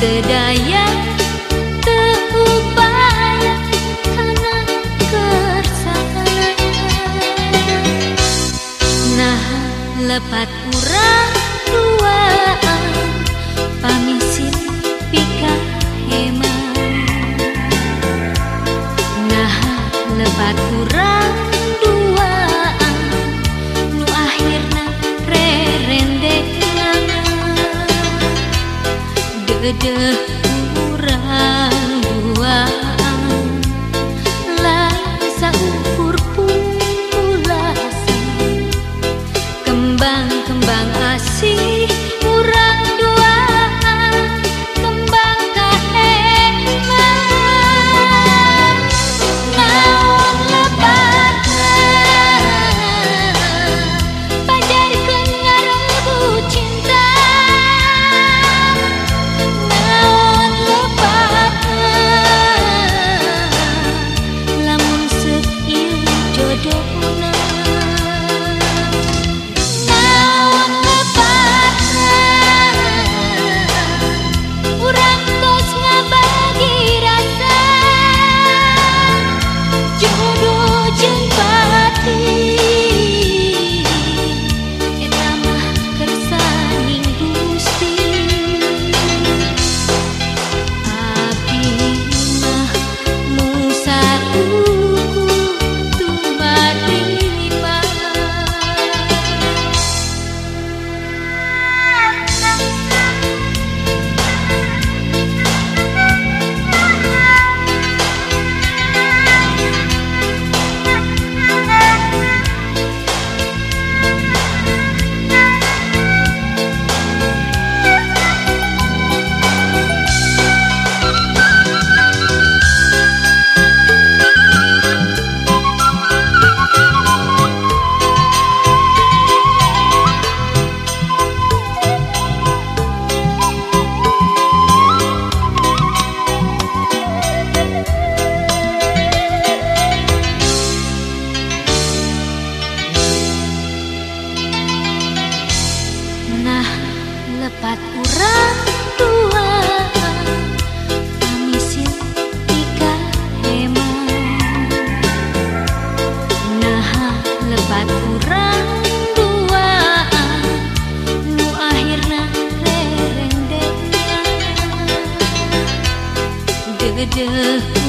Bedaya teupay karena kersangan Nah lepat urang duaan pamisin pika hema Nah lebat urang gede kurang buang lain bisa ukur pun kembang-kembang asih. Dapat urang tua. Pamisil tiga hema Nah lebat urang tua. Nu akhirna rerendeknya Degedeh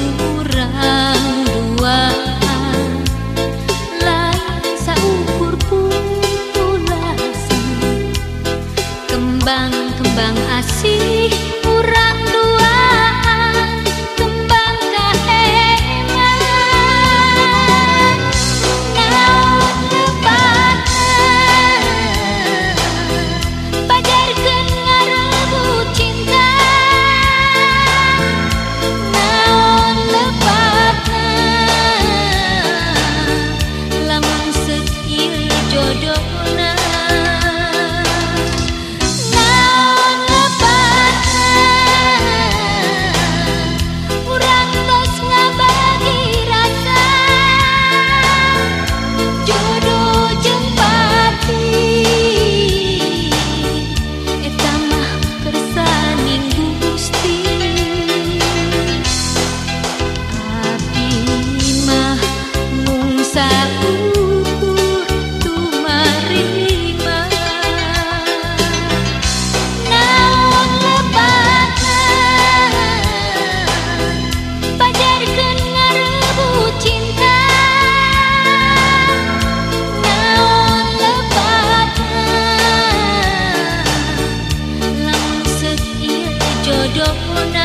jodoh pun